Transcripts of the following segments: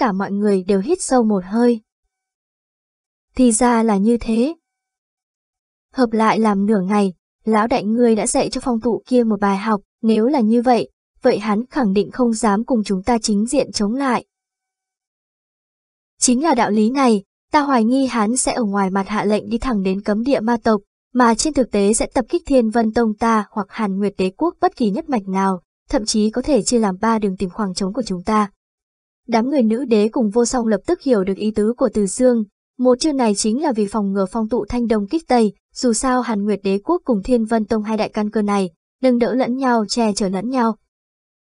cả mọi người đều hít sâu một hơi. Thì ra là như thế. Hợp lại làm nửa ngày, lão đại ngươi đã dạy cho phong tụ kia một bài học, nếu là như vậy, vậy hắn khẳng định không dám cùng chúng ta chính diện chống lại. Chính là đạo lý này, ta hoài nghi hắn sẽ ở ngoài mặt hạ lệnh đi thẳng đến cấm địa ma tộc, mà trên thực tế sẽ tập kích thiên vân tông ta hoặc hàn nguyệt đế quốc bất kỳ nhất mạch nào, thậm chí có thể chia làm ba đường tìm khoảng trống của chúng ta. Đám người nữ đế cùng vô song lập tức hiểu được ý tứ của Từ Dương, một chiêu này chính là vì phòng ngừa phong tụ thanh đông kích tây, dù sao Hàn Nguyệt đế quốc cùng Thiên Vân Tông hai đại căn cơ này, nâng đỡ lẫn nhau, che chở lẫn nhau.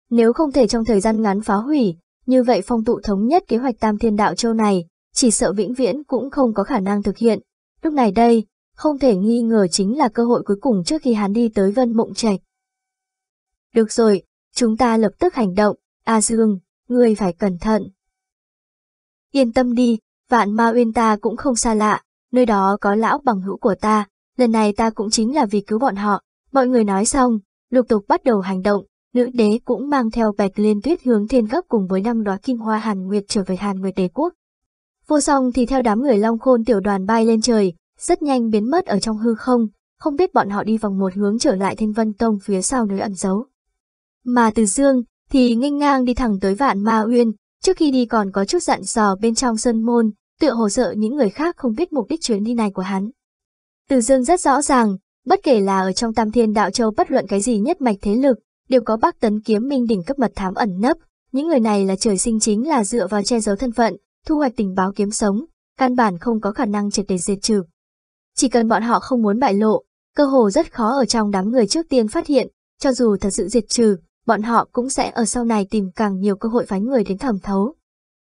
Nếu không thể trong thời gian ngắn phá hủy, như vậy phong tụ thống nhất kế hoạch Tam Thiên Đạo Châu này, chỉ sợ vĩnh viễn cũng không có khả năng thực hiện. Lúc này đây, không thể nghi ngờ chính là cơ hội cuối cùng trước khi hắn đi tới Vân Mộng Trạch. Được rồi, chúng ta lập tức hành động, A Dương, ngươi phải cẩn thận. Yên tâm đi, vạn ma uyên ta cũng không xa lạ, nơi đó có lão bằng hữu của ta, lần này ta cũng chính là vì cứu bọn họ. Mọi người nói xong, lục tục bắt đầu hành động, nữ đế cũng mang theo bạch liên tuyết hướng thiên gấp cùng với năm đóa kim hoa hàn nguyệt trở về hàn nguyệt đế quốc. Vô song thì theo đám người long khôn tiểu đoàn bay lên trời, rất nhanh biến mất ở trong hư không, không biết bọn họ đi vòng một hướng trở lại thiên vân tông phía sau nơi ẩn giấu. Mà từ dương, thì nghênh ngang đi thẳng tới vạn ma uyên, trước khi đi còn có chút dặn dò bên trong sơn môn, tựa hồ sợ những người khác không biết mục đích chuyến đi này của hắn. Từ dương rất rõ ràng, bất kể là ở trong tam thiên đạo châu bất luận cái gì nhất mạch thế lực, đều có bác tấn kiếm minh đỉnh cấp mật thám ẩn nấp, những người này là trời sinh chính là dựa vào che giấu thân phận, thu hoạch tình báo kiếm sống, căn bản không có khả năng triệt để diệt trừ. Chỉ cần bọn họ không muốn bại lộ, cơ hồ rất khó ở trong đám người trước tiên phát hiện, cho dù thật sự diệt trừ, bọn họ cũng sẽ ở sau này tìm càng nhiều cơ hội phái người đến thẩm thấu.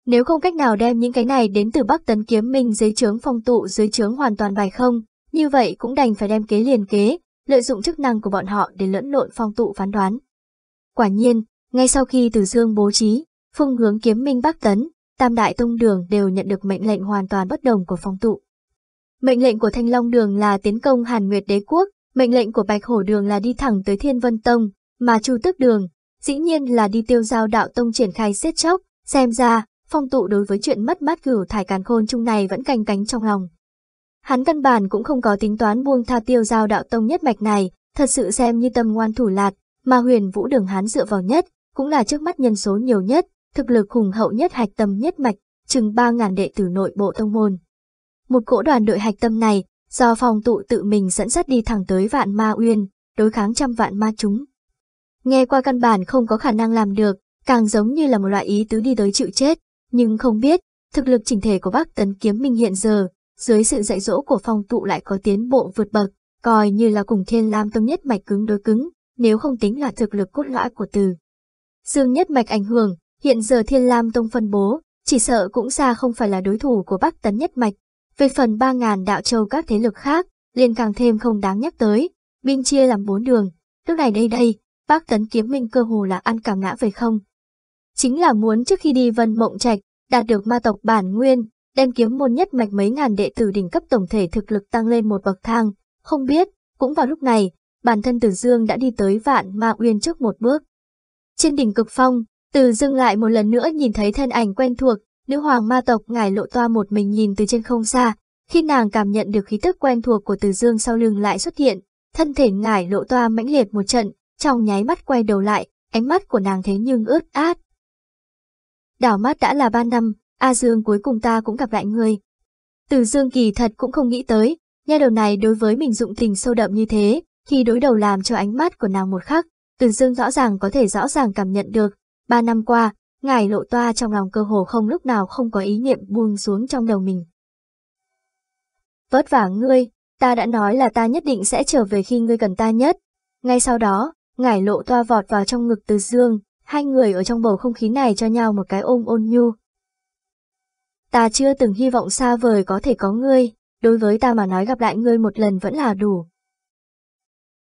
Nếu không cách nào đem những cái này đến từ Bắc Tấn Kiếm Minh dưới trướng phong tụ dưới trướng hoàn toàn bài không, như vậy cũng đành phải đem kế liền kế, lợi dụng chức năng của bọn họ để lẫn lộn phong tụ phán đoán. Quả nhiên, ngay sau khi Từ Dương bố trí, phương hướng Kiếm Minh Bắc Tấn, Tam Đại Tông Đường đều nhận được mệnh lệnh hoàn toàn bất đồng của phong tụ. Mệnh lệnh của Thanh Long Đường là tiến công Hàn Nguyệt Đế Quốc, mệnh lệnh của Bạch Hổ Đường là đi thẳng tới Thiên Vân Tông, mà Chu Tước Đường, dĩ nhiên là đi tiêu giao đạo tông triển khai giết chóc, xem ra, phong tụ đối với chuyện mất mát cửu thải càn khôn chung này vẫn canh cánh trong lòng. Hắn căn bản cũng không có tính toán buông tha tiêu giao đạo tông nhất mạch này, thật sự xem như tâm ngoan thủ lạc, mà huyền vũ đường hắn dựa vào nhất, cũng là trước mắt nhân số nhiều nhất, thực lực hùng hậu nhất hạch tâm nhất mạch, chừng 3.000 đệ tử nội bộ tông môn. Một cỗ đoàn đội hạch tâm này, do phong tụ tự mình dẫn dắt đi thẳng tới vạn ma uyên, đối kháng trăm vạn ma chúng. Nghe qua căn bản không có khả năng làm được, càng giống như là một loại ý tứ đi tới chịu chết, nhưng không biết, thực lực chỉnh thể của Bắc Tấn Kiếm Minh hiện giờ, dưới sự dạy dỗ của phong tụ lại có tiến bộ vượt bậc, coi như là cùng thiên lam tông nhất mạch cứng đối cứng, nếu không tính là thực lực cốt lõi của từ. Dương nhất mạch ảnh hưởng, hiện giờ thiên lam tông phân bố, chỉ sợ cũng xa không phải là đối thủ của Bắc Tấn nhất mạch. Về phần 3.000 đạo châu các thế lực khác, liền càng thêm không đáng nhắc tới, binh chia làm bốn đường, lúc này đây đây, Bác Tấn Kiếm Minh cơ hồ là ăn cảm ngã về không. Chính là muốn trước khi đi Vân Mộng Trạch, đạt được ma tộc bản nguyên, đem kiếm môn nhất mạch mấy ngàn đệ tử đỉnh cấp tổng thể thực lực tăng lên một bậc thang, không biết, cũng vào lúc này, bản thân Từ Dương đã đi tới vạn ma uyên trước một bước. Trên đỉnh cực phong, Từ Dương lại một lần nữa nhìn thấy thân ảnh quen thuộc, nữ hoàng ma tộc ngải lộ toa một mình nhìn từ trên không xa, khi nàng cảm nhận được khí tức quen thuộc của Từ Dương sau lưng lại xuất hiện, thân thể ngải lộ toa mãnh liệt một trận, trong nháy mắt quay đầu lại, ánh mắt của nàng thế nhưng ướt át. Đảo mắt đã là ba năm, A Dương cuối cùng ta cũng gặp lại ngươi. Từ Dương kỳ thật cũng không nghĩ tới, nha đầu này đối với mình dụng tình sâu đậm như thế, khi đối đầu làm cho ánh mắt của nàng một khắc, Từ Dương rõ ràng có thể rõ ràng cảm nhận được, ba năm qua, ngài lộ toa trong lòng cơ hồ không lúc nào không có ý niệm buông xuống trong đầu mình. Vất vả ngươi, ta đã nói là ta nhất định sẽ trở về khi ngươi cần ta nhất. Ngay sau đó, ngải lộ toa vọt vào trong ngực từ dương, hai người ở trong bầu không khí này cho nhau một cái ôm ôn nhu. Ta chưa từng hy vọng xa vời có thể có ngươi, đối với ta mà nói gặp lại ngươi một lần vẫn là đủ.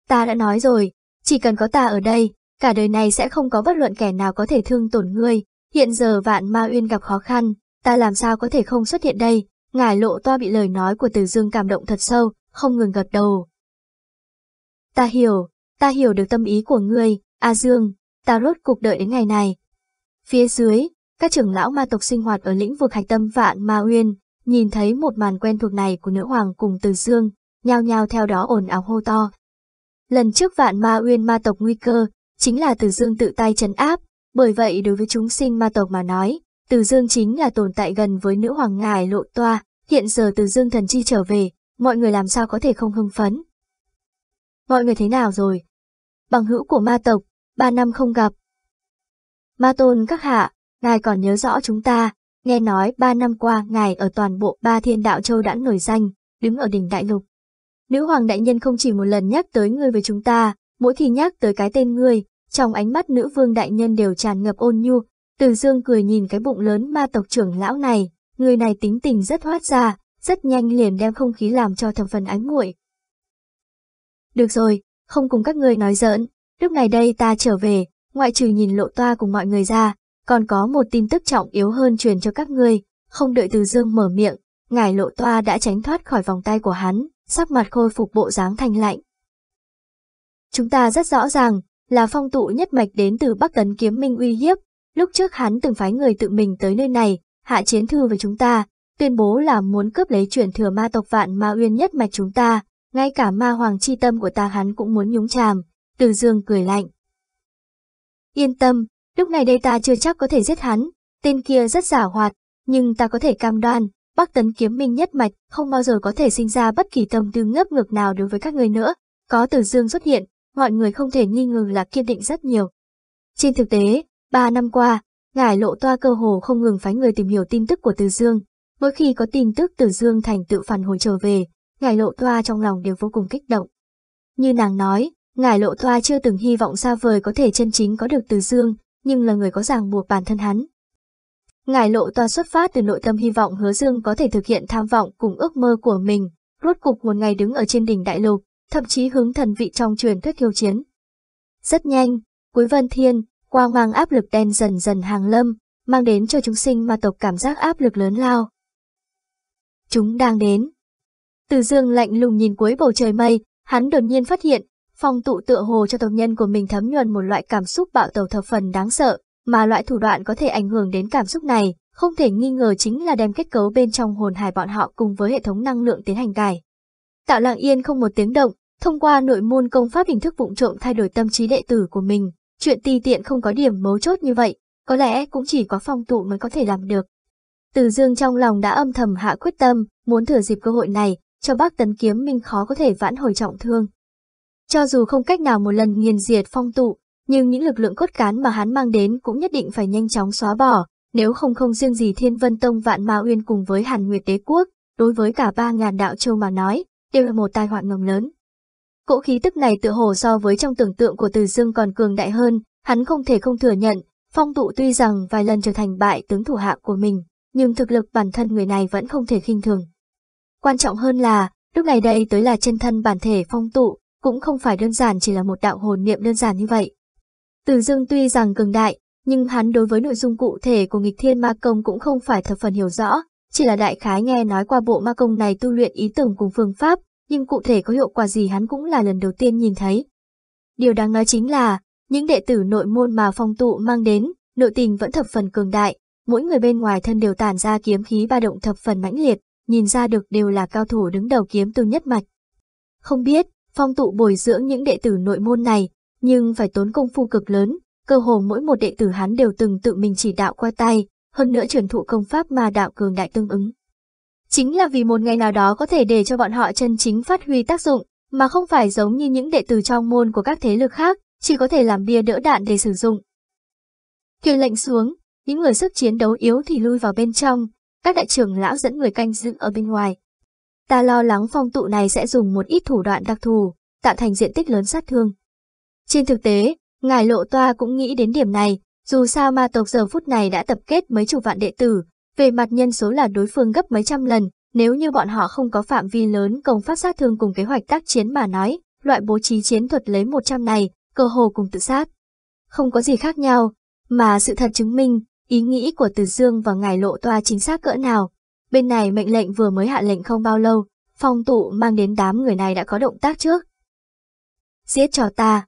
Ta đã nói rồi, chỉ cần có ta ở đây, cả đời này sẽ không có bất luận kẻ nào có thể thương tổn ngươi, hiện giờ vạn ma uyên gặp khó khăn, ta làm sao có thể không xuất hiện đây, ngải lộ toa bị lời nói của Từ Dương cảm động thật sâu, không ngừng gật đầu. Ta hiểu, ta hiểu được tâm ý của ngươi, A Dương, ta rốt cuộc đợi đến ngày này. Phía dưới, Các trưởng lão ma tộc sinh hoạt ở lĩnh vực hạch tâm vạn ma uyên, nhìn thấy một màn quen thuộc này của nữ hoàng cùng từ dương, nhao nhao theo đó ồn ào hô to. Lần trước vạn ma uyên ma tộc nguy cơ, chính là từ dương tự tay chấn áp, bởi vậy đối với chúng sinh ma tộc mà nói, từ dương chính là tồn tại gần với nữ hoàng ngài lộ toa, hiện giờ từ dương thần chi trở về, mọi người làm sao có thể không hưng phấn. Mọi người thế nào rồi? Bằng hữu của ma tộc, ba năm không gặp. Ma tôn các hạ, ngài còn nhớ rõ chúng ta, nghe nói ba năm qua ngài ở toàn bộ ba thiên đạo châu đã nổi danh, đứng ở đỉnh đại lục. Nữ hoàng đại nhân không chỉ một lần nhắc tới ngươi với chúng ta, mỗi khi nhắc tới cái tên ngươi, trong ánh mắt nữ vương đại nhân đều tràn ngập ôn nhu, từ dương cười nhìn cái bụng lớn ma tộc trưởng lão này, người này tính tình rất thoát ra, rất nhanh liền đem không khí làm cho thầm phần ánh muội. Được rồi, không cùng các người nói giỡn, lúc này đây ta trở về, ngoại trừ nhìn lộ toa cùng mọi người ra, còn có một tin tức trọng yếu hơn truyền cho các ngươi, không đợi từ dương mở miệng, ngài lộ toa đã tránh thoát khỏi vòng tay của hắn, sắc mặt khôi phục bộ dáng thanh lạnh. Chúng ta rất rõ ràng, là phong tụ nhất mạch đến từ Bắc Tấn Kiếm Minh uy hiếp, lúc trước hắn từng phái người tự mình tới nơi này, hạ chiến thư với chúng ta, tuyên bố là muốn cướp lấy chuyển thừa ma tộc vạn ma uyên nhất mạch chúng ta, ngay cả ma hoàng chi tâm của ta hắn cũng muốn nhúng chàm, từ dương cười lạnh. Yên tâm, lúc này đây ta chưa chắc có thể giết hắn, tên kia rất giả hoạt, nhưng ta có thể cam đoan, Bắc Tấn Kiếm Minh nhất mạch không bao giờ có thể sinh ra bất kỳ tâm tư ngấp ngược nào đối với các người nữa. Có Từ Dương xuất hiện, mọi người không thể nghi ngờ là kiên định rất nhiều. Trên thực tế, ba năm qua, ngài lộ toa cơ hồ không ngừng phái người tìm hiểu tin tức của Từ Dương. Mỗi khi có tin tức Từ Dương thành tự phản hồi trở về, ngài lộ toa trong lòng đều vô cùng kích động. Như nàng nói, ngài lộ toa chưa từng hy vọng xa vời có thể chân chính có được Từ Dương, nhưng là người có ràng buộc bản thân hắn. Ngài lộ toa xuất phát từ nội tâm hy vọng hứa Dương có thể thực hiện tham vọng cùng ước mơ của mình, rốt cục một ngày đứng ở trên đỉnh đại lục, thậm chí hướng thần vị trong truyền thuyết khiêu chiến. Rất nhanh, cuối vân thiên, quang mang áp lực đen dần dần hàng lâm, mang đến cho chúng sinh ma tộc cảm giác áp lực lớn lao. Chúng đang đến. Từ dương lạnh lùng nhìn cuối bầu trời mây, hắn đột nhiên phát hiện, phong tụ tựa hồ cho tộc nhân của mình thấm nhuần một loại cảm xúc bạo tàu thập phần đáng sợ, mà loại thủ đoạn có thể ảnh hưởng đến cảm xúc này, không thể nghi ngờ chính là đem kết cấu bên trong hồn hải bọn họ cùng với hệ thống năng lượng tiến hành cải. Tạo lặng yên không một tiếng động, thông qua nội môn công pháp hình thức vụng trộm thay đổi tâm trí đệ tử của mình, chuyện ti tiện không có điểm mấu chốt như vậy, có lẽ cũng chỉ có phong tụ mới có thể làm được. Từ dương trong lòng đã âm thầm hạ quyết tâm, muốn thừa dịp cơ hội này, cho bác tấn kiếm minh khó có thể vãn hồi trọng thương. Cho dù không cách nào một lần nghiền diệt phong tụ, nhưng những lực lượng cốt cán mà hắn mang đến cũng nhất định phải nhanh chóng xóa bỏ, nếu không không riêng gì Thiên Vân Tông Vạn Ma Uyên cùng với Hàn Nguyệt Đế Quốc, đối với cả ba ngàn đạo châu mà nói, đều là một tai họa ngầm lớn. Cỗ khí tức này tựa hồ so với trong tưởng tượng của Từ Dương còn cường đại hơn, hắn không thể không thừa nhận, phong tụ tuy rằng vài lần trở thành bại tướng thủ hạ của mình, nhưng thực lực bản thân người này vẫn không thể khinh thường. Quan trọng hơn là, lúc này đây tới là chân thân bản thể phong tụ, cũng không phải đơn giản chỉ là một đạo hồn niệm đơn giản như vậy. Từ Dương tuy rằng cường đại, nhưng hắn đối với nội dung cụ thể của nghịch thiên ma công cũng không phải thập phần hiểu rõ, chỉ là đại khái nghe nói qua bộ ma công này tu luyện ý tưởng cùng phương pháp, nhưng cụ thể có hiệu quả gì hắn cũng là lần đầu tiên nhìn thấy. Điều đáng nói chính là, những đệ tử nội môn mà phong tụ mang đến, nội tình vẫn thập phần cường đại, mỗi người bên ngoài thân đều tản ra kiếm khí ba động thập phần mãnh liệt, nhìn ra được đều là cao thủ đứng đầu kiếm tu nhất mạch. Không biết, phong tụ bồi dưỡng những đệ tử nội môn này, nhưng phải tốn công phu cực lớn, cơ hồ mỗi một đệ tử hắn đều từng tự mình chỉ đạo qua tay, hơn nữa truyền thụ công pháp mà đạo cường đại tương ứng. Chính là vì một ngày nào đó có thể để cho bọn họ chân chính phát huy tác dụng, mà không phải giống như những đệ tử trong môn của các thế lực khác, chỉ có thể làm bia đỡ đạn để sử dụng. Kiều lệnh xuống, những người sức chiến đấu yếu thì lui vào bên trong, các đại trưởng lão dẫn người canh giữ ở bên ngoài. Ta lo lắng phong tụ này sẽ dùng một ít thủ đoạn đặc thù, tạo thành diện tích lớn sát thương. Trên thực tế, ngài lộ toa cũng nghĩ đến điểm này, dù sao ma tộc giờ phút này đã tập kết mấy chục vạn đệ tử, về mặt nhân số là đối phương gấp mấy trăm lần, nếu như bọn họ không có phạm vi lớn công phát sát thương cùng kế hoạch tác chiến mà nói, loại bố trí chiến thuật lấy 100 này, cơ hồ cùng tự sát. Không có gì khác nhau, mà sự thật chứng minh, ý nghĩ của Từ Dương và ngài lộ toa chính xác cỡ nào. Bên này mệnh lệnh vừa mới hạ lệnh không bao lâu, phong tụ mang đến đám người này đã có động tác trước. Giết cho ta.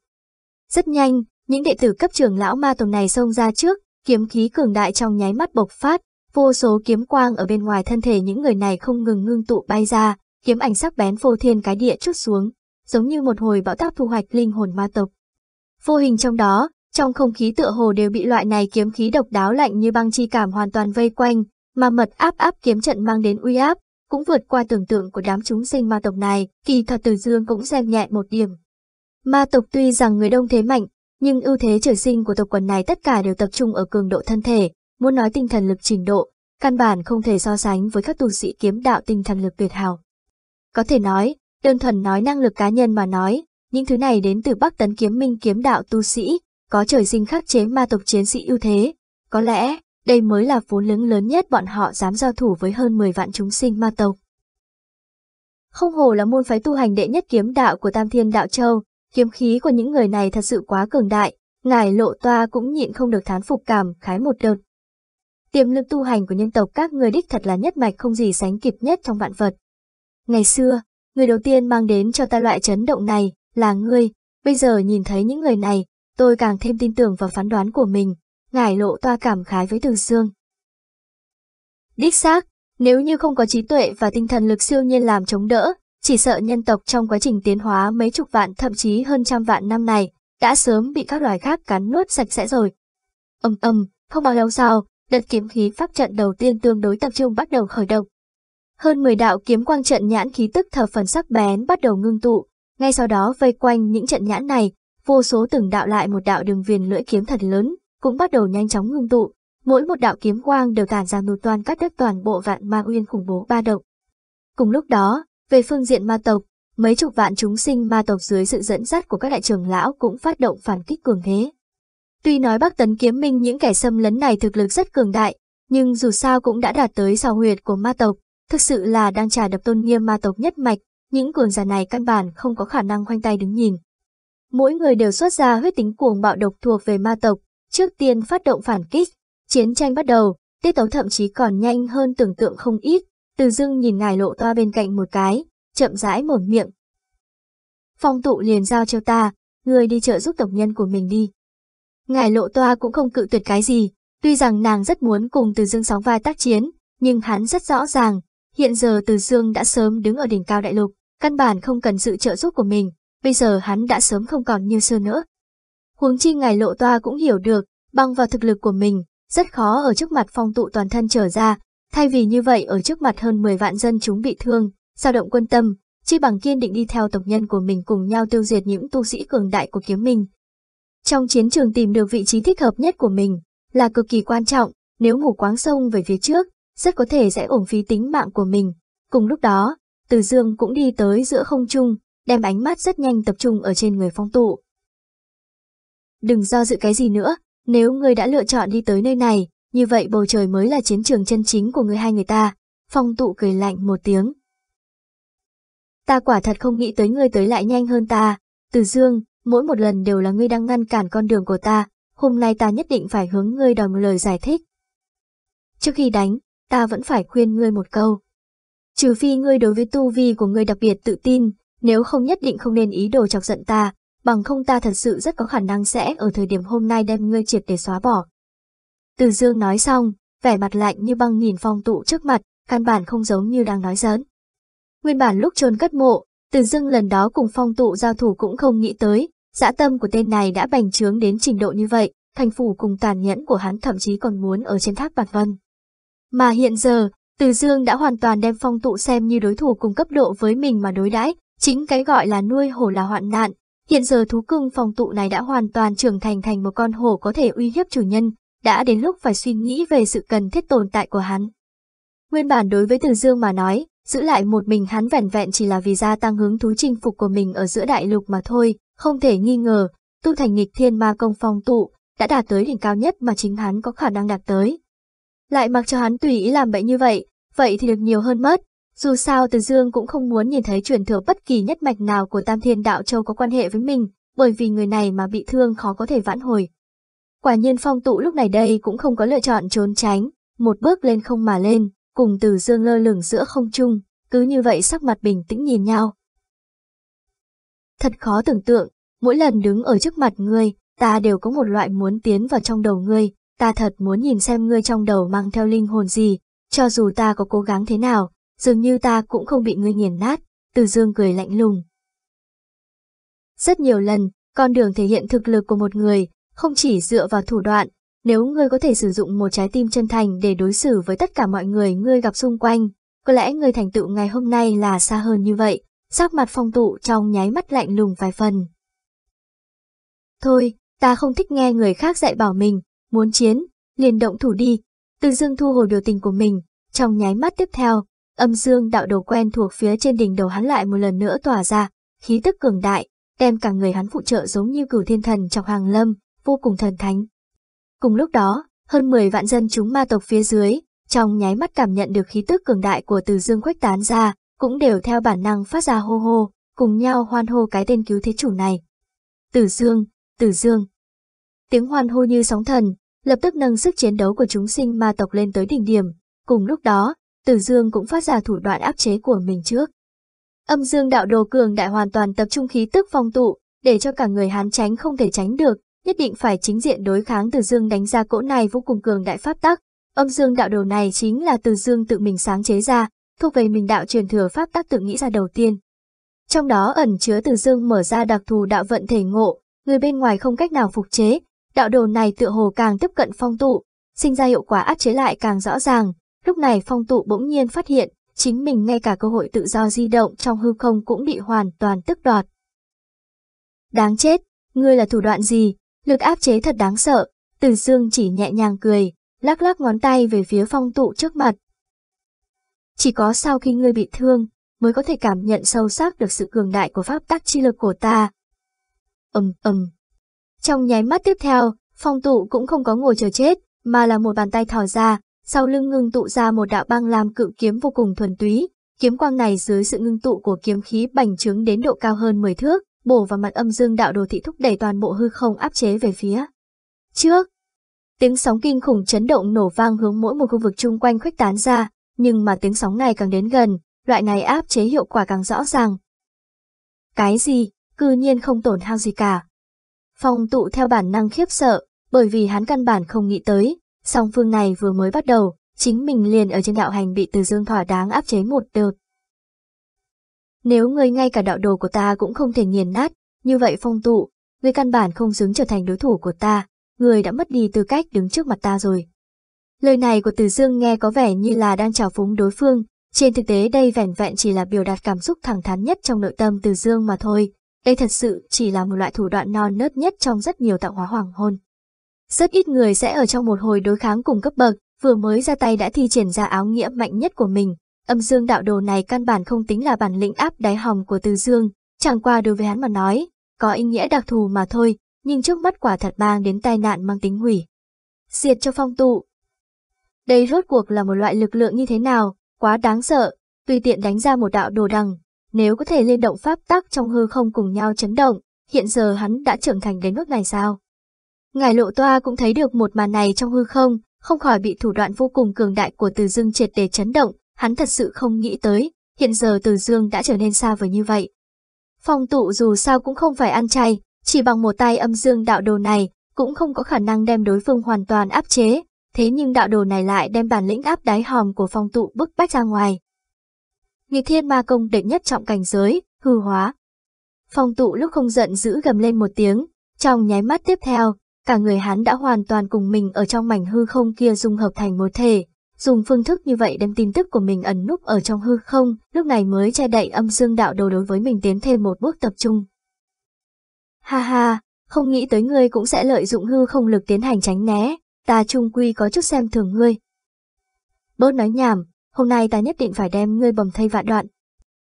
Rất nhanh, những đệ tử cấp trưởng lão ma tộc này xông ra trước, kiếm khí cường đại trong nháy mắt bộc phát, vô số kiếm quang ở bên ngoài thân thể những người này không ngừng ngưng tụ bay ra, kiếm ảnh sắc bén vô thiên cái địa chút xuống, giống như một hồi bão táp thu hoạch linh hồn ma tộc. Vô hình trong đó, trong không khí tựa hồ đều bị loại này kiếm khí độc đáo lạnh như băng chi cảm hoàn toàn vây quanh, mà mật áp áp kiếm trận mang đến uy áp, cũng vượt qua tưởng tượng của đám chúng sinh ma tộc này, kỳ thật Từ Dương cũng xem nhẹ một điểm. Ma tộc tuy rằng người đông thế mạnh, nhưng ưu thế trời sinh của tộc quần này tất cả đều tập trung ở cường độ thân thể, muốn nói tinh thần lực trình độ, căn bản không thể so sánh với các tu sĩ kiếm đạo tinh thần lực tuyệt hảo. Có thể nói, đơn thuần nói năng lực cá nhân mà nói, những thứ này đến từ Bắc Tấn Kiếm Minh kiếm đạo tu sĩ, có trời sinh khắc chế ma tộc chiến sĩ ưu thế. Có lẽ, đây mới là vốn lứng lớn nhất bọn họ dám giao thủ với hơn 10 vạn chúng sinh ma tộc. Không hồ là môn phái tu hành đệ nhất kiếm đạo của Tam Thiên Đạo Châu, kiếm khí của những người này thật sự quá cường đại, ngài lộ toa cũng nhịn không được thán phục cảm khái một đợt. Tiềm lực tu hành của nhân tộc các người đích thật là nhất mạch không gì sánh kịp nhất trong vạn vật. Ngày xưa, người đầu tiên mang đến cho ta loại chấn động này là ngươi, bây giờ nhìn thấy những người này, tôi càng thêm tin tưởng vào phán đoán của mình, ngải lộ toa cảm khái với Từ Dương. Đích xác, nếu như không có trí tuệ và tinh thần lực siêu nhiên làm chống đỡ, chỉ sợ nhân tộc trong quá trình tiến hóa mấy chục vạn thậm chí hơn trăm vạn năm này, đã sớm bị các loài khác cắn nuốt sạch sẽ rồi. Âm âm, không bao lâu sau, đợt kiếm khí pháp trận đầu tiên tương đối tập trung bắt đầu khởi động. Hơn 10 đạo kiếm quang trận nhãn khí tức thờ phần sắc bén bắt đầu ngưng tụ, ngay sau đó vây quanh những trận nhãn này, vô số từng đạo lại một đạo đường viền lưỡi kiếm thật lớn, cũng bắt đầu nhanh chóng ngưng tụ. Mỗi một đạo kiếm quang đều tản ra nụ toàn cắt đứt toàn bộ vạn ma uyên khủng bố ba động. Cùng lúc đó, về phương diện ma tộc, mấy chục vạn chúng sinh ma tộc dưới sự dẫn dắt của các đại trưởng lão cũng phát động phản kích cường thế. Tuy nói Bắc Tấn Kiếm Minh những kẻ xâm lấn này thực lực rất cường đại, nhưng dù sao cũng đã đạt tới sao huyệt của ma tộc, thực sự là đang trả đập tôn nghiêm ma tộc nhất mạch, những cường giả này căn bản không có khả năng khoanh tay đứng nhìn. Mỗi người đều xuất ra huyết tính cuồng bạo độc thuộc về ma tộc, trước tiên phát động phản kích, chiến tranh bắt đầu, tiết tấu thậm chí còn nhanh hơn tưởng tượng không ít, từ dưng nhìn ngài lộ toa bên cạnh một cái, chậm rãi mở miệng. Phong tụ liền giao cho ta, người đi trợ giúp tộc nhân của mình đi. Ngài lộ toa cũng không cự tuyệt cái gì, tuy rằng nàng rất muốn cùng từ dương sóng vai tác chiến, nhưng hắn rất rõ ràng, hiện giờ từ dương đã sớm đứng ở đỉnh cao đại lục, căn bản không cần sự trợ giúp của mình, bây giờ hắn đã sớm không còn như xưa nữa. Huống chi ngài lộ toa cũng hiểu được, bằng vào thực lực của mình, rất khó ở trước mặt phong tụ toàn thân trở ra, thay vì như vậy ở trước mặt hơn 10 vạn dân chúng bị thương, dao động quân tâm, chi bằng kiên định đi theo tộc nhân của mình cùng nhau tiêu diệt những tu sĩ cường đại của kiếm mình. Trong chiến trường tìm được vị trí thích hợp nhất của mình là cực kỳ quan trọng, nếu ngủ quáng sông về phía trước, rất có thể sẽ ổn phí tính mạng của mình. Cùng lúc đó, Từ Dương cũng đi tới giữa không trung, đem ánh mắt rất nhanh tập trung ở trên người phong tụ. Đừng do dự cái gì nữa, nếu ngươi đã lựa chọn đi tới nơi này, như vậy bầu trời mới là chiến trường chân chính của người hai người ta. Phong tụ cười lạnh một tiếng. Ta quả thật không nghĩ tới ngươi tới lại nhanh hơn ta. Từ dương, mỗi một lần đều là ngươi đang ngăn cản con đường của ta, hôm nay ta nhất định phải hướng ngươi đòi một lời giải thích. Trước khi đánh, ta vẫn phải khuyên ngươi một câu. Trừ phi ngươi đối với tu vi của ngươi đặc biệt tự tin, nếu không nhất định không nên ý đồ chọc giận ta, bằng không ta thật sự rất có khả năng sẽ ở thời điểm hôm nay đem ngươi triệt để xóa bỏ. Từ dương nói xong, vẻ mặt lạnh như băng nhìn phong tụ trước mặt, căn bản không giống như đang nói giỡn. Nguyên bản lúc trôn cất mộ, từ dương lần đó cùng phong tụ giao thủ cũng không nghĩ tới, dã tâm của tên này đã bành trướng đến trình độ như vậy, thành phủ cùng tàn nhẫn của hắn thậm chí còn muốn ở trên tháp bạc vân. Mà hiện giờ, từ dương đã hoàn toàn đem phong tụ xem như đối thủ cùng cấp độ với mình mà đối đãi, chính cái gọi là nuôi hổ là hoạn nạn, Hiện giờ thú cưng phòng tụ này đã hoàn toàn trưởng thành thành một con hổ có thể uy hiếp chủ nhân, đã đến lúc phải suy nghĩ về sự cần thiết tồn tại của hắn. Nguyên bản đối với Từ Dương mà nói, giữ lại một mình hắn vẻn vẹn chỉ là vì gia tăng hứng thú chinh phục của mình ở giữa đại lục mà thôi, không thể nghi ngờ, tu thành nghịch thiên ma công phong tụ, đã đạt tới đỉnh cao nhất mà chính hắn có khả năng đạt tới. Lại mặc cho hắn tùy ý làm bậy như vậy, vậy thì được nhiều hơn mất, dù sao Từ Dương cũng không muốn nhìn thấy truyền thừa bất kỳ nhất mạch nào của Tam Thiên Đạo Châu có quan hệ với mình, bởi vì người này mà bị thương khó có thể vãn hồi. Quả nhiên phong tụ lúc này đây cũng không có lựa chọn trốn tránh, một bước lên không mà lên, cùng Từ Dương lơ lửng giữa không trung, cứ như vậy sắc mặt bình tĩnh nhìn nhau. Thật khó tưởng tượng, mỗi lần đứng ở trước mặt ngươi, ta đều có một loại muốn tiến vào trong đầu ngươi, ta thật muốn nhìn xem ngươi trong đầu mang theo linh hồn gì, cho dù ta có cố gắng thế nào, dường như ta cũng không bị ngươi nghiền nát, từ dương cười lạnh lùng. Rất nhiều lần, con đường thể hiện thực lực của một người, không chỉ dựa vào thủ đoạn, nếu ngươi có thể sử dụng một trái tim chân thành để đối xử với tất cả mọi người ngươi gặp xung quanh, có lẽ ngươi thành tựu ngày hôm nay là xa hơn như vậy, sắc mặt phong tụ trong nháy mắt lạnh lùng vài phần. Thôi, ta không thích nghe người khác dạy bảo mình, muốn chiến, liền động thủ đi. Từ dương thu hồi biểu tình của mình, trong nháy mắt tiếp theo, âm dương đạo đồ quen thuộc phía trên đỉnh đầu hắn lại một lần nữa tỏa ra, khí tức cường đại, đem cả người hắn phụ trợ giống như cửu thiên thần trong hàng lâm, vô cùng thần thánh. Cùng lúc đó, hơn 10 vạn dân chúng ma tộc phía dưới, trong nháy mắt cảm nhận được khí tức cường đại của từ dương khuếch tán ra, cũng đều theo bản năng phát ra hô hô, cùng nhau hoan hô cái tên cứu thế chủ này. Tử Dương, Tử Dương. Tiếng hoan hô như sóng thần, lập tức nâng sức chiến đấu của chúng sinh ma tộc lên tới đỉnh điểm. Cùng lúc đó, Tử Dương cũng phát ra thủ đoạn áp chế của mình trước. Âm Dương đạo đồ cường đại hoàn toàn tập trung khí tức phong tụ, để cho cả người hán tránh không thể tránh được, nhất định phải chính diện đối kháng Từ Dương đánh ra cỗ này vô cùng cường đại pháp tắc. Âm Dương đạo đồ này chính là Từ Dương tự mình sáng chế ra, thuộc về mình đạo truyền thừa pháp tắc tự nghĩ ra đầu tiên. Trong đó ẩn chứa Từ Dương mở ra đặc thù đạo vận thể ngộ, người bên ngoài không cách nào phục chế, đạo đồ này tựa hồ càng tiếp cận phong tụ, sinh ra hiệu quả áp chế lại càng rõ ràng. Lúc này phong tụ bỗng nhiên phát hiện, chính mình ngay cả cơ hội tự do di động trong hư không cũng bị hoàn toàn tức đoạt. Đáng chết, ngươi là thủ đoạn gì, lực áp chế thật đáng sợ, từ dương chỉ nhẹ nhàng cười, lắc lắc ngón tay về phía phong tụ trước mặt. Chỉ có sau khi ngươi bị thương, mới có thể cảm nhận sâu sắc được sự cường đại của pháp tắc chi lực của ta. Ầm um, ầm. Trong nháy mắt tiếp theo, phong tụ cũng không có ngồi chờ chết, mà là một bàn tay thò ra, sau lưng ngưng tụ ra một đạo băng lam cự kiếm vô cùng thuần túy. Kiếm quang này dưới sự ngưng tụ của kiếm khí bành trướng đến độ cao hơn 10 thước, bổ vào mặt âm dương đạo đồ thị thúc đẩy toàn bộ hư không áp chế về phía. Trước, tiếng sóng kinh khủng chấn động nổ vang hướng mỗi một khu vực chung quanh khuếch tán ra, nhưng mà tiếng sóng này càng đến gần, loại này áp chế hiệu quả càng rõ ràng. Cái gì, cư nhiên không tổn hao gì cả. Phong tụ theo bản năng khiếp sợ, bởi vì hắn căn bản không nghĩ tới, song phương này vừa mới bắt đầu, chính mình liền ở trên đạo hành bị từ dương thỏa đáng áp chế một đợt. Nếu ngươi ngay cả đạo đồ của ta cũng không thể nghiền nát, như vậy phong tụ, ngươi căn bản không xứng trở thành đối thủ của ta, ngươi đã mất đi tư cách đứng trước mặt ta rồi. Lời này của Từ Dương nghe có vẻ như là đang trào phúng đối phương, trên thực tế đây vẻn vẹn chỉ là biểu đạt cảm xúc thẳng thắn nhất trong nội tâm Từ Dương mà thôi, đây thật sự chỉ là một loại thủ đoạn non nớt nhất trong rất nhiều tạo hóa hoàng hôn. Rất ít người sẽ ở trong một hồi đối kháng cùng cấp bậc, vừa mới ra tay đã thi triển ra áo nghĩa mạnh nhất của mình, âm dương đạo đồ này căn bản không tính là bản lĩnh áp đáy hòm của Từ Dương, chẳng qua đối với hắn mà nói, có ý nghĩa đặc thù mà thôi, nhưng trước mắt quả thật mang đến tai nạn mang tính hủy. Diệt cho phong tụ. Đây rốt cuộc là một loại lực lượng như thế nào, quá đáng sợ, tùy tiện đánh ra một đạo đồ đằng, nếu có thể liên động pháp tắc trong hư không cùng nhau chấn động, hiện giờ hắn đã trưởng thành đến mức này sao? Ngài lộ toa cũng thấy được một màn này trong hư không, không khỏi bị thủ đoạn vô cùng cường đại của Từ Dương triệt để chấn động, hắn thật sự không nghĩ tới, hiện giờ Từ Dương đã trở nên xa vời như vậy. Phong tụ dù sao cũng không phải ăn chay, chỉ bằng một tay âm dương đạo đồ này, cũng không có khả năng đem đối phương hoàn toàn áp chế, thế nhưng đạo đồ này lại đem bản lĩnh áp đáy hòm của phong tụ bức bách ra ngoài. Nghịch thiên ma công đệ nhất trọng cảnh giới, hư hóa. Phong tụ lúc không giận giữ gầm lên một tiếng, trong nháy mắt tiếp theo, cả người hắn đã hoàn toàn cùng mình ở trong mảnh hư không kia dung hợp thành một thể, dùng phương thức như vậy đem tin tức của mình ẩn núp ở trong hư không, lúc này mới che đậy âm dương đạo đồ đối với mình tiến thêm một bước tập trung. Ha ha, không nghĩ tới ngươi cũng sẽ lợi dụng hư không lực tiến hành tránh né, ta trung quy có chút xem thường ngươi. Bớt nói nhảm, hôm nay ta nhất định phải đem ngươi bầm thay vạn đoạn.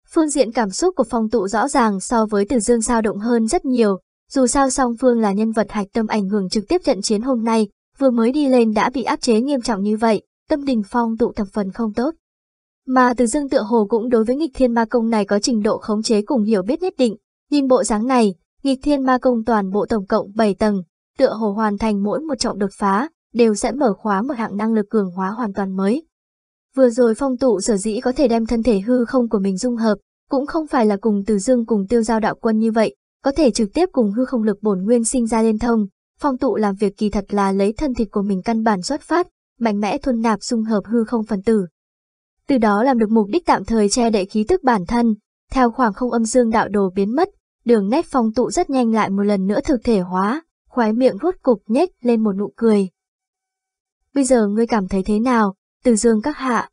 Phương diện cảm xúc của phong tụ rõ ràng so với từ dương sao động hơn rất nhiều, dù sao song phương là nhân vật hạch tâm ảnh hưởng trực tiếp trận chiến hôm nay, vừa mới đi lên đã bị áp chế nghiêm trọng như vậy, tâm đình phong tụ thập phần không tốt. Mà từ dương tựa hồ cũng đối với nghịch thiên ma công này có trình độ khống chế cùng hiểu biết nhất định, nhìn bộ dáng này, nghịch thiên ma công toàn bộ tổng cộng 7 tầng, tựa hồ hoàn thành mỗi một trọng đột phá, đều sẽ mở khóa một hạng năng lực cường hóa hoàn toàn mới. Vừa rồi phong tụ sở dĩ có thể đem thân thể hư không của mình dung hợp, cũng không phải là cùng từ dương cùng tiêu giao đạo quân như vậy, có thể trực tiếp cùng hư không lực bổn nguyên sinh ra liên thông, phong tụ làm việc kỳ thật là lấy thân thịt của mình căn bản xuất phát, mạnh mẽ thuần nạp dung hợp hư không phần tử. Từ đó làm được mục đích tạm thời che đậy khí tức bản thân, theo khoảng không âm dương đạo đồ biến mất, đường nét phong tụ rất nhanh lại một lần nữa thực thể hóa, khoái miệng rốt cục nhếch lên một nụ cười. Bây giờ ngươi cảm thấy thế nào, từ dương các hạ?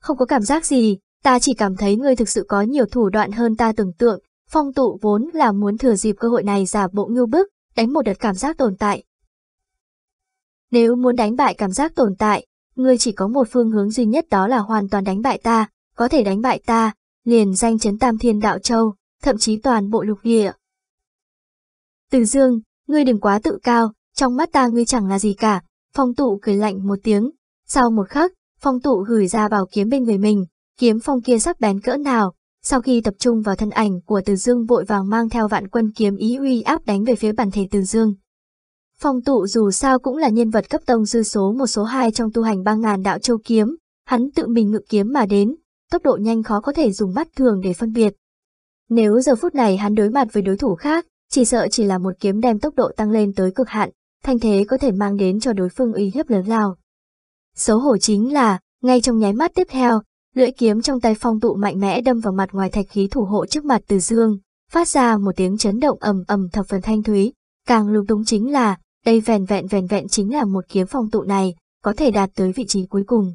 Không có cảm giác gì, ta chỉ cảm thấy ngươi thực sự có nhiều thủ đoạn hơn ta tưởng tượng, phong tụ vốn là muốn thừa dịp cơ hội này giả bộ ngưu bức, đánh một đợt cảm giác tồn tại. Nếu muốn đánh bại cảm giác tồn tại, ngươi chỉ có một phương hướng duy nhất đó là hoàn toàn đánh bại ta, có thể đánh bại ta, liền danh chấn tam thiên đạo châu, thậm chí toàn bộ lục địa. Từ dương, ngươi đừng quá tự cao, trong mắt ta ngươi chẳng là gì cả, phong tụ cười lạnh một tiếng. Sau một khắc, phong tụ gửi ra bảo kiếm bên người mình, kiếm phong kia sắc bén cỡ nào, sau khi tập trung vào thân ảnh của Từ Dương vội vàng mang theo vạn quân kiếm ý uy áp đánh về phía bản thể Từ Dương. Phong tụ dù sao cũng là nhân vật cấp tông dư số một số hai trong tu hành ba ngàn đạo châu kiếm, hắn tự mình ngự kiếm mà đến, tốc độ nhanh khó có thể dùng mắt thường để phân biệt. Nếu giờ phút này hắn đối mặt với đối thủ khác, chỉ sợ chỉ là một kiếm đem tốc độ tăng lên tới cực hạn, thanh thế có thể mang đến cho đối phương uy hiếp lớn lao. Xấu hổ chính là, ngay trong nháy mắt tiếp theo, lưỡi kiếm trong tay phong tụ mạnh mẽ đâm vào mặt ngoài thạch khí thủ hộ trước mặt từ dương, phát ra một tiếng chấn động ầm ầm thập phần thanh thúy. Càng lung túng chính là, đây vẹn vẹn vẹn vẹn chính là một kiếm phong tụ này, có thể đạt tới vị trí cuối cùng.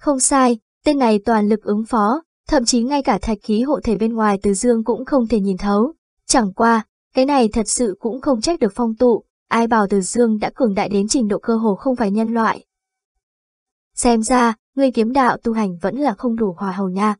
Không sai, tên này toàn lực ứng phó, thậm chí ngay cả thạch khí hộ thể bên ngoài từ dương cũng không thể nhìn thấu. Chẳng qua, cái này thật sự cũng không trách được phong tụ, ai bảo từ dương đã cường đại đến trình độ cơ hồ không phải nhân loại. Xem ra, người kiếm đạo tu hành vẫn là không đủ hòa hầu nha.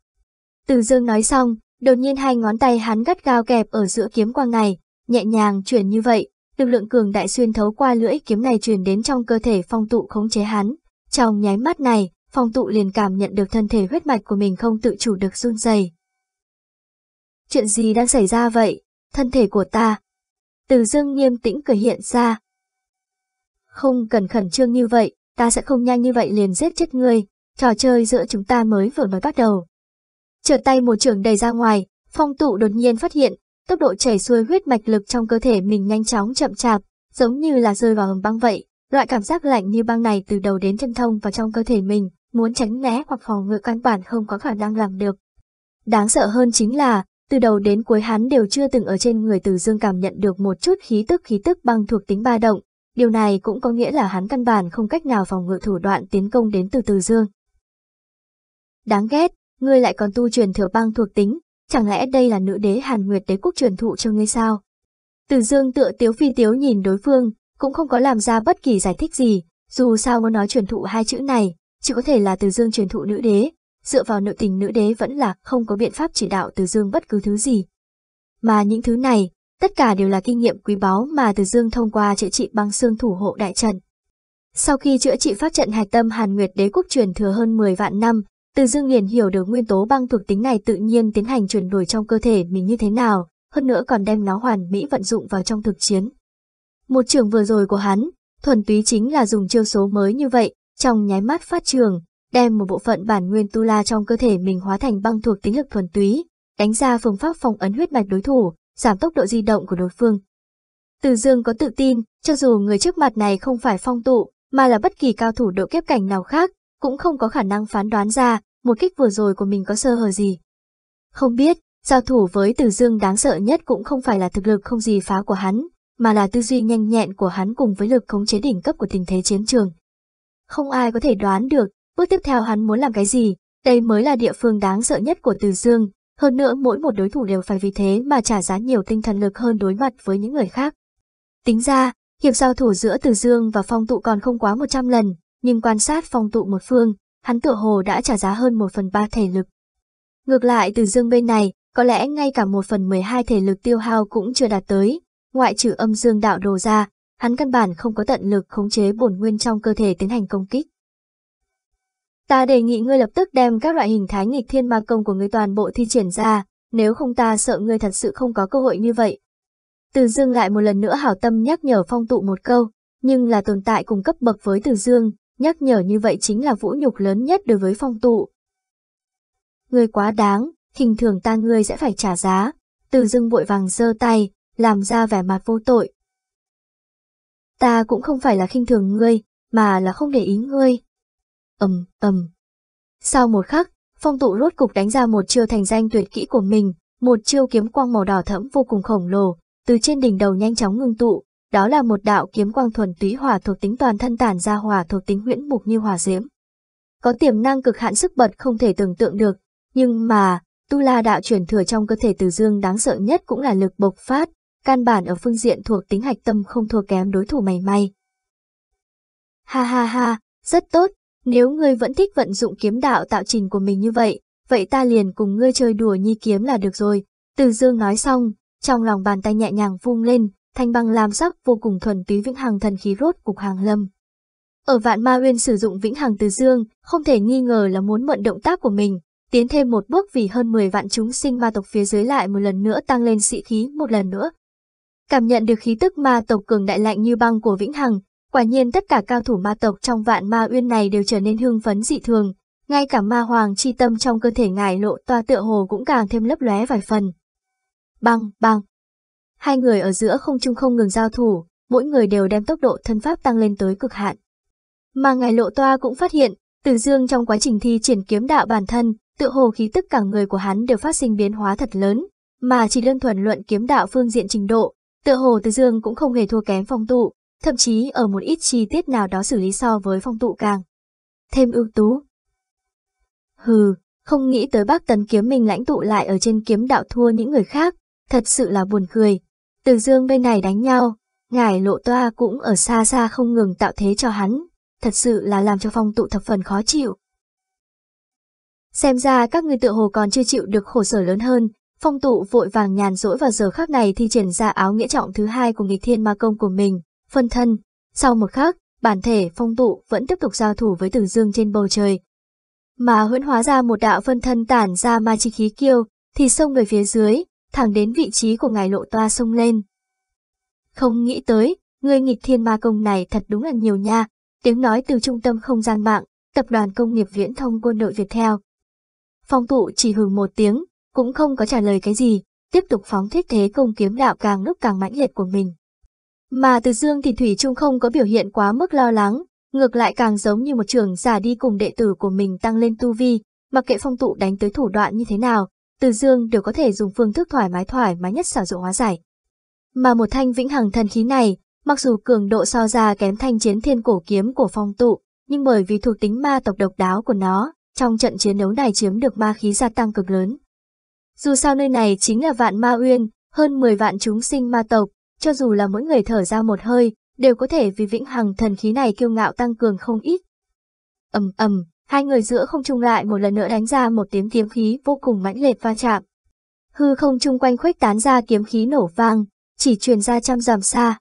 Từ dương nói xong, đột nhiên hai ngón tay hắn gắt gao kẹp ở giữa kiếm quang này, nhẹ nhàng chuyển như vậy, lực lượng cường đại xuyên thấu qua lưỡi kiếm này truyền đến trong cơ thể phong tụ khống chế hắn. Trong nháy mắt này, phong tụ liền cảm nhận được thân thể huyết mạch của mình không tự chủ được run rẩy. Chuyện gì đang xảy ra vậy? Thân thể của ta. Từ dương nghiêm tĩnh cười hiện ra. Không cần khẩn trương như vậy, ta sẽ không nhanh như vậy liền giết chết ngươi, trò chơi giữa chúng ta mới vừa mới bắt đầu. Trở tay một trường đầy ra ngoài, phong tụ đột nhiên phát hiện, tốc độ chảy xuôi huyết mạch lực trong cơ thể mình nhanh chóng chậm chạp, giống như là rơi vào hầm băng vậy. Loại cảm giác lạnh như băng này từ đầu đến chân thông vào trong cơ thể mình, muốn tránh né hoặc phòng ngự căn bản không có khả năng làm được. Đáng sợ hơn chính là, từ đầu đến cuối hắn đều chưa từng ở trên người Từ Dương cảm nhận được một chút khí tức khí tức băng thuộc tính ba động, điều này cũng có nghĩa là hắn căn bản không cách nào phòng ngự thủ đoạn tiến công đến từ Từ Dương. Đáng ghét, ngươi lại còn tu truyền thừa băng thuộc tính, chẳng lẽ đây là nữ đế Hàn Nguyệt đế quốc truyền thụ cho ngươi sao? Từ Dương tựa tiếu phi tiếu nhìn đối phương, cũng không có làm ra bất kỳ giải thích gì, dù sao muốn nói truyền thụ hai chữ này, chỉ có thể là Từ Dương truyền thụ nữ đế, dựa vào nội tình nữ đế vẫn là không có biện pháp chỉ đạo Từ Dương bất cứ thứ gì. Mà những thứ này, tất cả đều là kinh nghiệm quý báu mà Từ Dương thông qua chữa trị băng xương thủ hộ đại trận. Sau khi chữa trị pháp trận hạch tâm Hàn Nguyệt đế quốc truyền thừa hơn 10 vạn năm, Từ Dương liền hiểu được nguyên tố băng thuộc tính này tự nhiên tiến hành chuyển đổi trong cơ thể mình như thế nào, hơn nữa còn đem nó hoàn mỹ vận dụng vào trong thực chiến. Một trường vừa rồi của hắn, thuần túy chính là dùng chiêu số mới như vậy, trong nháy mắt phát trường, đem một bộ phận bản nguyên tu la trong cơ thể mình hóa thành băng thuộc tính lực thuần túy, đánh ra phương pháp phong ấn huyết mạch đối thủ, giảm tốc độ di động của đối phương. Từ Dương có tự tin, cho dù người trước mặt này không phải phong tụ, mà là bất kỳ cao thủ độ kiếp cảnh nào khác, cũng không có khả năng phán đoán ra một kích vừa rồi của mình có sơ hở gì. Không biết, giao thủ với Từ Dương đáng sợ nhất cũng không phải là thực lực không gì phá của hắn, mà là tư duy nhanh nhẹn của hắn cùng với lực khống chế đỉnh cấp của tình thế chiến trường. Không ai có thể đoán được, bước tiếp theo hắn muốn làm cái gì, đây mới là địa phương đáng sợ nhất của Từ Dương, hơn nữa mỗi một đối thủ đều phải vì thế mà trả giá nhiều tinh thần lực hơn đối mặt với những người khác. Tính ra, hiệp giao thủ giữa Từ Dương và phong tụ còn không quá 100 lần, nhưng quan sát phong tụ một phương, hắn tựa hồ đã trả giá hơn một phần ba thể lực. Ngược lại Từ Dương bên này, có lẽ ngay cả một phần 12 thể lực tiêu hao cũng chưa đạt tới, ngoại trừ âm dương đạo đồ ra, hắn căn bản không có tận lực khống chế bổn nguyên trong cơ thể tiến hành công kích. Ta đề nghị ngươi lập tức đem các loại hình thái nghịch thiên ma công của ngươi toàn bộ thi triển ra, nếu không ta sợ ngươi thật sự không có cơ hội như vậy. Từ Dương lại một lần nữa hảo tâm nhắc nhở phong tụ một câu, nhưng là tồn tại cùng cấp bậc với Từ Dương, nhắc nhở như vậy chính là vũ nhục lớn nhất đối với phong tụ. Ngươi quá đáng, hình thường ta ngươi sẽ phải trả giá. Từ Dương vội vàng giơ tay, làm ra vẻ mặt vô tội. ta cũng không phải là khinh thường ngươi, mà là không để ý ngươi ầm ầm. Sau một khắc, phong tụ rốt cục đánh ra một chiêu thành danh tuyệt kỹ của mình, một chiêu kiếm quang màu đỏ thẫm vô cùng khổng lồ, từ trên đỉnh đầu nhanh chóng ngưng tụ, đó là một đạo kiếm quang thuần túy hỏa thuộc tính toàn thân tản ra hỏa thuộc tính huyễn mục như hỏa diễm. Có tiềm năng cực hạn sức bật không thể tưởng tượng được, nhưng mà, tu la đạo chuyển thừa trong cơ thể Từ Dương đáng sợ nhất cũng là lực bộc phát, căn bản ở phương diện thuộc tính hạch tâm không thua kém đối thủ mày may. Ha ha ha, rất tốt, nếu ngươi vẫn thích vận dụng kiếm đạo tạo trình của mình như vậy, vậy ta liền cùng ngươi chơi đùa nhi kiếm là được rồi. Từ dương nói xong, trong lòng bàn tay nhẹ nhàng vung lên, thanh băng làm sắc vô cùng thuần túy vĩnh hằng thần khí rốt cục hàng lâm. Ở vạn ma uyên sử dụng vĩnh hằng từ dương, không thể nghi ngờ là muốn mượn động tác của mình, tiến thêm một bước vì hơn 10 vạn chúng sinh ma tộc phía dưới lại một lần nữa tăng lên sĩ khí một lần nữa. Cảm nhận được khí tức ma tộc cường đại lạnh như băng của vĩnh hằng, quả nhiên tất cả cao thủ ma tộc trong vạn ma uyên này đều trở nên hưng phấn dị thường, ngay cả ma hoàng chi tâm trong cơ thể ngài lộ toa tựa hồ cũng càng thêm lấp lóe vài phần. Băng, băng. Hai người ở giữa không trung không ngừng giao thủ, mỗi người đều đem tốc độ thân pháp tăng lên tới cực hạn. Mà ngài lộ toa cũng phát hiện, Từ Dương trong quá trình thi triển kiếm đạo bản thân, tựa hồ khí tức cả người của hắn đều phát sinh biến hóa thật lớn, mà chỉ đơn thuần luận kiếm đạo phương diện trình độ, tựa hồ Từ Dương cũng không hề thua kém phong tụ, thậm chí ở một ít chi tiết nào đó xử lý so với phong tụ càng. Thêm ưu tú. Hừ, không nghĩ tới bác tấn kiếm mình lãnh tụ lại ở trên kiếm đạo thua những người khác, thật sự là buồn cười. Từ dương bên này đánh nhau, ngài lộ toa cũng ở xa xa không ngừng tạo thế cho hắn, thật sự là làm cho phong tụ thập phần khó chịu. Xem ra các ngươi tự hồ còn chưa chịu được khổ sở lớn hơn, phong tụ vội vàng nhàn rỗi vào giờ khắc này thì triển ra áo nghĩa trọng thứ hai của nghịch thiên ma công của mình, phân thân. Sau một khắc, bản thể phong tụ vẫn tiếp tục giao thủ với tử dương trên bầu trời. Mà huyễn hóa ra một đạo phân thân tản ra ma chi khí kiêu, thì xông về phía dưới, thẳng đến vị trí của ngài lộ toa xông lên. Không nghĩ tới, người nghịch thiên ma công này thật đúng là nhiều nha, tiếng nói từ trung tâm không gian mạng, tập đoàn công nghiệp viễn thông quân đội Việt theo. Phong tụ chỉ hừng một tiếng, cũng không có trả lời cái gì, tiếp tục phóng thích thế công kiếm đạo càng lúc càng mãnh liệt của mình. Mà từ dương thì Thủy Trung không có biểu hiện quá mức lo lắng, ngược lại càng giống như một trưởng giả đi cùng đệ tử của mình tăng lên tu vi, mặc kệ phong tụ đánh tới thủ đoạn như thế nào, từ dương đều có thể dùng phương thức thoải mái thoải mái nhất sử dụng hóa giải. Mà một thanh vĩnh hằng thần khí này, mặc dù cường độ so ra kém thanh chiến thiên cổ kiếm của phong tụ, nhưng bởi vì thuộc tính ma tộc độc đáo của nó, trong trận chiến đấu này chiếm được ma khí gia tăng cực lớn. Dù sao nơi này chính là vạn ma uyên, hơn 10 vạn chúng sinh ma tộc, cho dù là mỗi người thở ra một hơi, đều có thể vì vĩnh hằng thần khí này kiêu ngạo tăng cường không ít. ầm ầm, hai người giữa không trung lại một lần nữa đánh ra một tiếng kiếm khí vô cùng mãnh liệt va chạm. Hư không chung quanh khuếch tán ra kiếm khí nổ vang, chỉ truyền ra trăm dặm xa.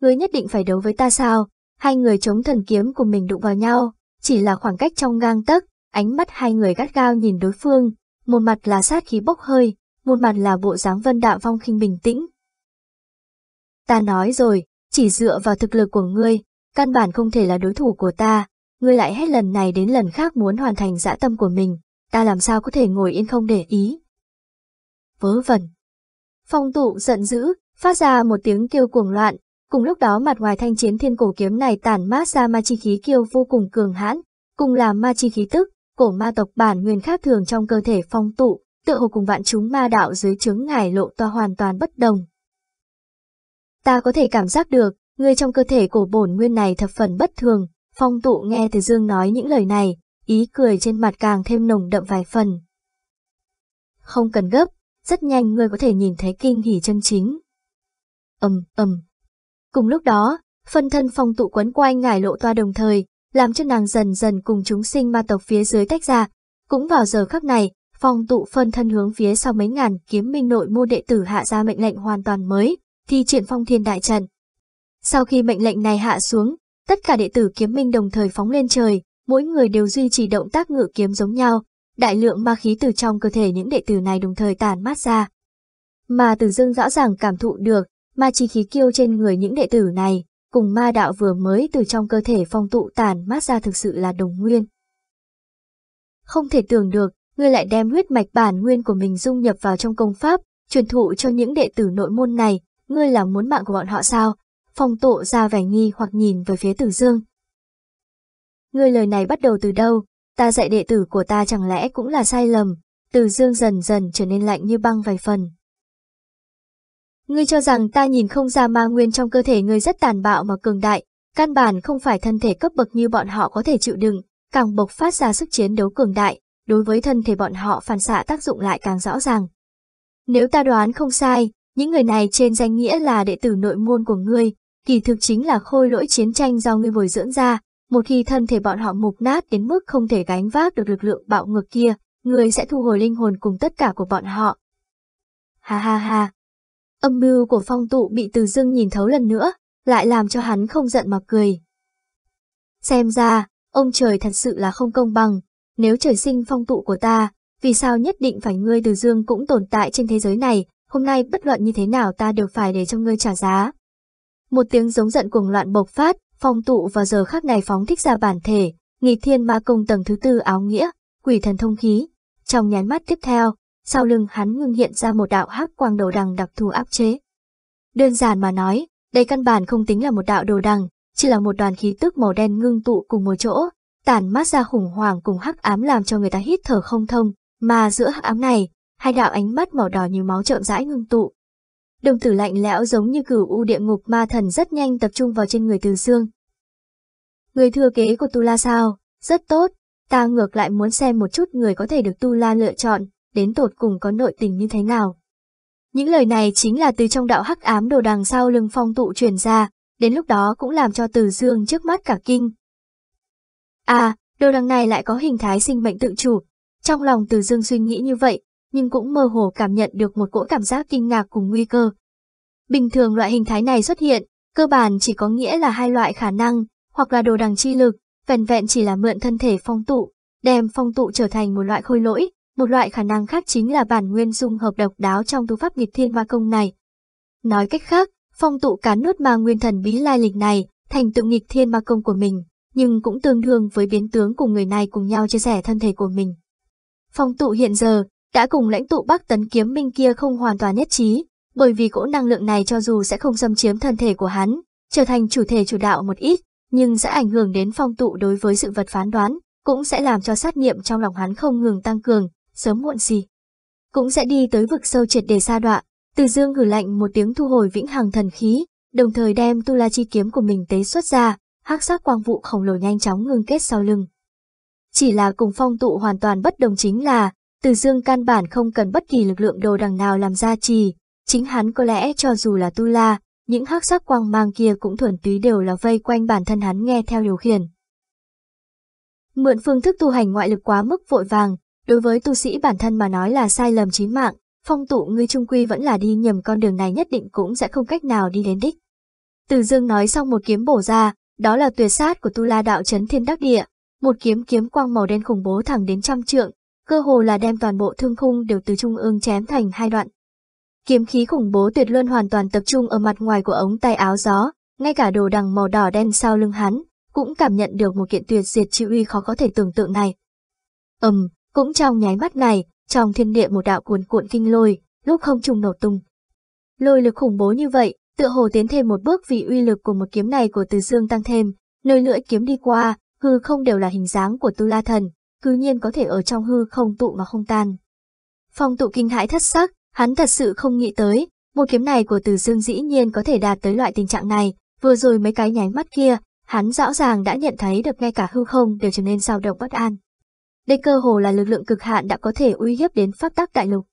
Ngươi nhất định phải đấu với ta sao? Hai người chống thần kiếm của mình đụng vào nhau, chỉ là khoảng cách trong gang tấc, ánh mắt hai người gắt gao nhìn đối phương, một mặt là sát khí bốc hơi, một mặt là bộ dáng vân đạo phong khinh bình tĩnh, Ta nói rồi, chỉ dựa vào thực lực của ngươi, căn bản không thể là đối thủ của ta, ngươi lại hết lần này đến lần khác muốn hoàn thành dã tâm của mình, ta làm sao có thể ngồi yên không để ý. Vớ vẩn. Phong tụ giận dữ, phát ra một tiếng kêu cuồng loạn, cùng lúc đó mặt ngoài thanh chiến thiên cổ kiếm này tản mát ra ma chi khí kiêu vô cùng cường hãn, cùng là ma chi khí tức, cổ ma tộc bản nguyên khác thường trong cơ thể phong tụ, tựa hồ cùng vạn chúng ma đạo dưới chướng ngải lộ toa hoàn toàn bất đồng. Ta có thể cảm giác được, người trong cơ thể cổ bổn nguyên này thập phần bất thường, phong tụ nghe từ dương nói những lời này, ý cười trên mặt càng thêm nồng đậm vài phần. Không cần gấp, rất nhanh ngươi có thể nhìn thấy kinh hỉ chân chính. ầm ầm. Cùng lúc đó, phân thân phong tụ quấn quanh ngải lộ toa đồng thời, làm cho nàng dần dần cùng chúng sinh ma tộc phía dưới tách ra. Cũng vào giờ khắc này, phong tụ phân thân hướng phía sau mấy ngàn kiếm minh nội môn đệ tử hạ ra mệnh lệnh hoàn toàn mới, thi triển phong thiên đại trận. Sau khi mệnh lệnh này hạ xuống, tất cả đệ tử kiếm minh đồng thời phóng lên trời, mỗi người đều duy trì động tác ngự kiếm giống nhau, đại lượng ma khí từ trong cơ thể những đệ tử này đồng thời tản mát ra. Mà Tử Dương rõ ràng cảm thụ được, ma chi khí kiêu trên người những đệ tử này, cùng ma đạo vừa mới từ trong cơ thể phong tụ tản mát ra thực sự là đồng nguyên. Không thể tưởng được, ngươi lại đem huyết mạch bản nguyên của mình dung nhập vào trong công pháp, truyền thụ cho những đệ tử nội môn này, ngươi là muốn mạng của bọn họ sao? phong tụ ra vẻ nghi hoặc nhìn về phía Tử Dương. Ngươi lời này bắt đầu từ đâu, ta dạy đệ tử của ta chẳng lẽ cũng là sai lầm, Tử Dương dần dần trở nên lạnh như băng vài phần. Ngươi cho rằng ta nhìn không ra ma nguyên trong cơ thể ngươi rất tàn bạo mà cường đại, căn bản không phải thân thể cấp bậc như bọn họ có thể chịu đựng, càng bộc phát ra sức chiến đấu cường đại, đối với thân thể bọn họ phản xạ tác dụng lại càng rõ ràng. Nếu ta đoán không sai, những người này trên danh nghĩa là đệ tử nội môn của ngươi, kỳ thực chính là khôi lỗi chiến tranh do ngươi bồi dưỡng ra, một khi thân thể bọn họ mục nát đến mức không thể gánh vác được lực lượng bạo ngược kia, ngươi sẽ thu hồi linh hồn cùng tất cả của bọn họ. Ha ha ha. Âm mưu của phong tụ bị từ dưng nhìn thấu lần nữa, lại làm cho hắn không giận mà cười. Xem ra, ông trời thật sự là không công bằng, nếu trời sinh phong tụ của ta, vì sao nhất định phải ngươi từ dương cũng tồn tại trên thế giới này, hôm nay bất luận như thế nào ta đều phải để cho ngươi trả giá. Một tiếng giống giận cuồng loạn bộc phát, phong tụ vào giờ khắc này phóng thích ra bản thể, nghịch thiên ma công tầng thứ tư áo nghĩa, quỷ thần thông khí. Trong nháy mắt tiếp theo, sau lưng hắn ngưng hiện ra một đạo hắc quang đầu đằng đặc thù áp chế. Đơn giản mà nói, đây căn bản không tính là một đạo đồ đằng, chỉ là một đoàn khí tức màu đen ngưng tụ cùng một chỗ, tản mát ra khủng hoảng cùng hắc ám làm cho người ta hít thở không thông, mà giữa hắc ám này, hai đạo ánh mắt màu đỏ như máu chậm rãi ngưng tụ. Đồng tử lạnh lẽo giống như cửu u địa ngục ma thần rất nhanh tập trung vào trên người Từ Dương. Người thừa kế của Tu La sao? Rất tốt, ta ngược lại muốn xem một chút người có thể được Tu La lựa chọn, đến tột cùng có nội tình như thế nào. Những lời này chính là từ trong đạo hắc ám đồ đằng sau lưng phong tụ truyền ra, đến lúc đó cũng làm cho Từ Dương trước mắt cả kinh. À, đồ đằng này lại có hình thái sinh mệnh tự chủ. Trong lòng Từ Dương suy nghĩ như vậy, nhưng cũng mơ hồ cảm nhận được một cỗ cảm giác kinh ngạc cùng nguy cơ. Bình thường loại hình thái này xuất hiện, cơ bản chỉ có nghĩa là hai loại khả năng, hoặc là đồ đằng chi lực, vẹn vẹn chỉ là mượn thân thể phong tụ, đem phong tụ trở thành một loại khôi lỗi, một loại khả năng khác chính là bản nguyên dung hợp độc đáo trong tu pháp nghịch thiên ma công này. Nói cách khác, phong tụ cán nuốt ma nguyên thần bí lai lịch này, thành tựu nghịch thiên ma công của mình, nhưng cũng tương đương với biến tướng cùng người này cùng nhau chia sẻ thân thể của mình. Phong tụ hiện giờ, đã cùng lãnh tụ Bắc Tấn Kiếm Minh kia không hoàn toàn nhất trí, bởi vì cỗ năng lượng này cho dù sẽ không xâm chiếm thân thể của hắn, trở thành chủ thể chủ đạo một ít, nhưng sẽ ảnh hưởng đến phong tụ đối với sự vật phán đoán, cũng sẽ làm cho sát niệm trong lòng hắn không ngừng tăng cường, sớm muộn gì. Cũng sẽ đi tới vực sâu triệt để sa đọa, từ dương gửi lạnh một tiếng thu hồi vĩnh hằng thần khí, đồng thời đem tu la chi kiếm của mình tế xuất ra, hắc sắc quang vụ khổng lồ nhanh chóng ngưng kết sau lưng. Chỉ là cùng phong tụ hoàn toàn bất đồng chính là, từ dương căn bản không cần bất kỳ lực lượng đồ đằng nào làm gia trì, chính hắn có lẽ cho dù là tu la, những hắc sắc quang mang kia cũng thuần túy đều là vây quanh bản thân hắn nghe theo điều khiển. Mượn phương thức tu hành ngoại lực quá mức vội vàng, đối với tu sĩ bản thân mà nói là sai lầm chí mạng, phong tụ ngươi trung quy vẫn là đi nhầm con đường này nhất định cũng sẽ không cách nào đi đến đích. Từ dương nói xong một kiếm bổ ra, đó là tuyệt sát của tu la đạo chấn thiên đắc địa, một kiếm kiếm quang màu đen khủng bố thẳng đến trăm trượng, cơ hồ là đem toàn bộ thương khung đều từ trung ương chém thành hai đoạn. Kiếm khí khủng bố tuyệt luân hoàn toàn tập trung ở mặt ngoài của ống tay áo gió, ngay cả đồ đằng màu đỏ đen sau lưng hắn, cũng cảm nhận được một kiện tuyệt diệt chi uy khó có thể tưởng tượng này. Ầm, um, cũng trong nháy mắt này, trong thiên địa một đạo cuồn cuộn kinh lôi, lúc không trùng nổ tung. Lôi lực khủng bố như vậy, tựa hồ tiến thêm một bước vì uy lực của một kiếm này của Từ Dương tăng thêm, nơi lưỡi kiếm đi qua, hư không đều là hình dáng của Tu La Thần, cứ nhiên có thể ở trong hư không tụ mà không tan. Phong tụ kinh hãi thất sắc, hắn thật sự không nghĩ tới, một kiếm này của Từ Dương dĩ nhiên có thể đạt tới loại tình trạng này, vừa rồi mấy cái nháy mắt kia, hắn rõ ràng đã nhận thấy được ngay cả hư không đều trở nên sao động bất an. Đây cơ hồ là lực lượng cực hạn đã có thể uy hiếp đến pháp tắc đại lục.